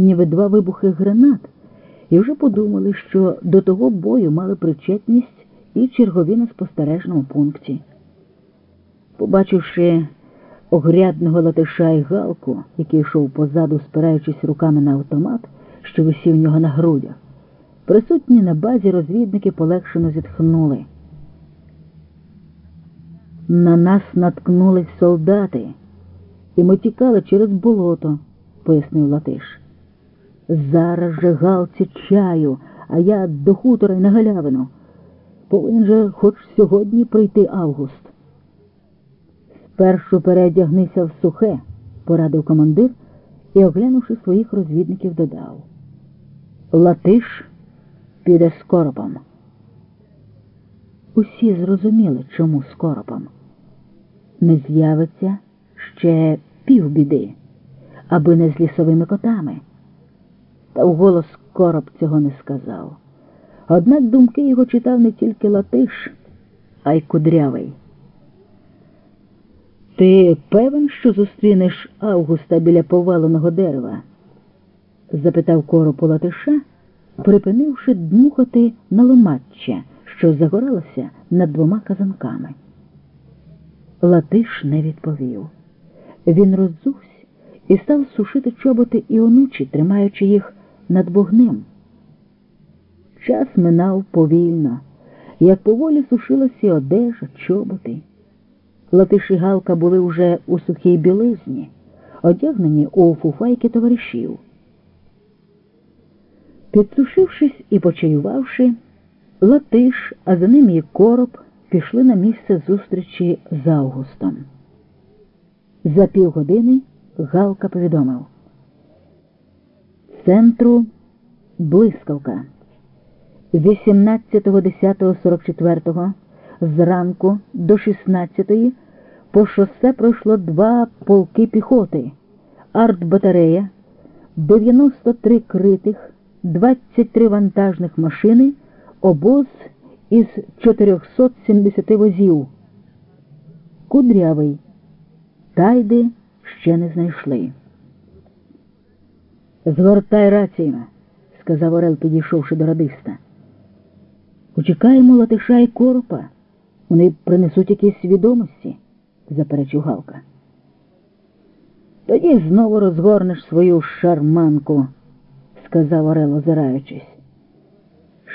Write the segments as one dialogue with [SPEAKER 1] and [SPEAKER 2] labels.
[SPEAKER 1] ніби два вибухи гранат, і вже подумали, що до того бою мали причетність і чергові на спостережному пункті. Побачивши огрядного латиша і галку, який йшов позаду, спираючись руками на автомат, що висів в нього на грудях, присутні на базі розвідники полегшено зітхнули. На нас наткнулись солдати, і ми тікали через болото, пояснив Латиш. Зараз же галці чаю, а я до хутора й на галявину. Повинен же хоч сьогодні прийти август. Спершу переодягнися в сухе, порадив командир і, оглянувши своїх розвідників, додав. Латиш піде з коропом. Усі зрозуміли, чому з коропом. Не з'явиться ще півбіди, аби не з лісовими котами. Та вголос короб цього не сказав. Однак думки його читав не тільки Латиш, а й кудрявий. Ти певен, що зустрінеш Августа біля поваленого дерева? запитав коропу Латиша, припинивши дмухати на ломаччя, що загоралося над двома казанками. Латиш не відповів. Він роззувся і став сушити чоботи і онучі, тримаючи їх над вогнем. Час минав повільно, як поволі сушилася одежа, чоботи. Латиш і Галка були вже у сухій білизні, одягнені у фуфайки товаришів. Підсушившись і почаювавши, Латиш, а за ним і короб пішли на місце зустрічі з Августом. За півгодини Галка повідомив. Центру блискавка. 18.10.44 зранку до 16 по шосе пройшло два полки піхоти, артбатарея, 93 критих, 23 вантажних машини, обоз із 470 возів. Кудрявий. Тайди ще не знайшли. Згортай раціями, сказав Орел, підійшовши до радиста. Почекаємо латиша і коропа. Вони принесуть якісь відомості, заперечив Галка. Тоді знову розгорнеш свою шарманку, сказав Орел, озираючись.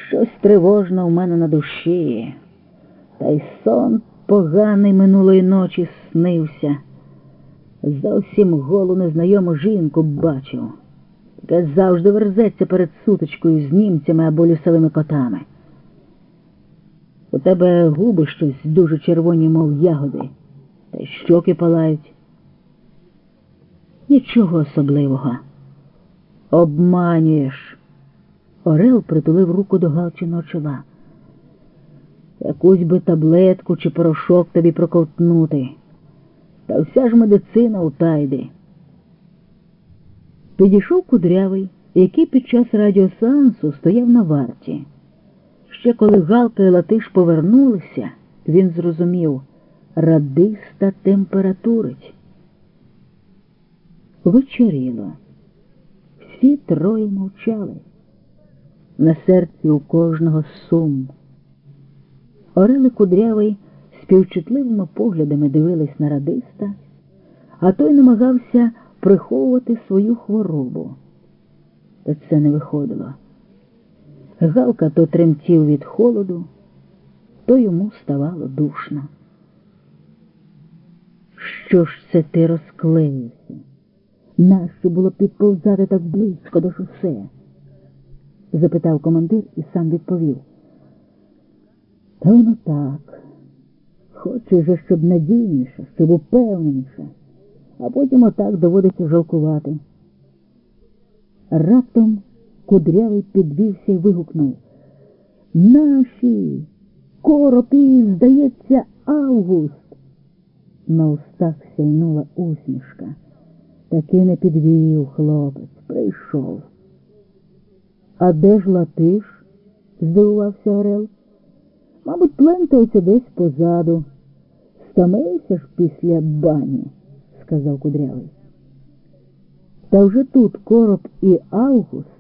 [SPEAKER 1] Щось тривожне у мене на душі, та й сон поганий минулої ночі снився. Зовсім голу незнайому жінку бачив, яка завжди верзеться перед сутичкою з німцями або лісовими котами. У тебе губи щось дуже червоні, мов ягоди, та щоки палають. Нічого особливого. Обманюєш. Орел притулив руку до Галчиного чола. Якусь би таблетку чи порошок тобі проковтнути. Та вся ж медицина у тайди. Підійшов кудрявий, який під час радіосеансу стояв на варті. Ще коли Галка і Латиш повернулися, він зрозумів радиста температурить. Вечоріло. Всі троє мовчали. На серці у кожного сум. Орели кудрявий співчутливими поглядами дивились на радиста, а той намагався приховувати свою хворобу. Та це не виходило. Галка то тремтів від холоду, то йому ставало душно. Що ж це ти розклеївся? Нащо було підповзати так близько до шосе? запитав командир і сам відповів. Та воно так. Хочеш же, щоб надійніше, щоб упевненіше, а потім отак доводиться жалкувати. Раптом кудрявий підвівся і вигукнув. Наші коропі, здається, август. На устах сяйнула усмішка. Таки не підвів хлопець, прийшов. А де ж латиш? здивувався Орел. Мабуть, плентається десь позаду. Стомився ж після бані, сказав кудрявий. Та вже тут короб і Август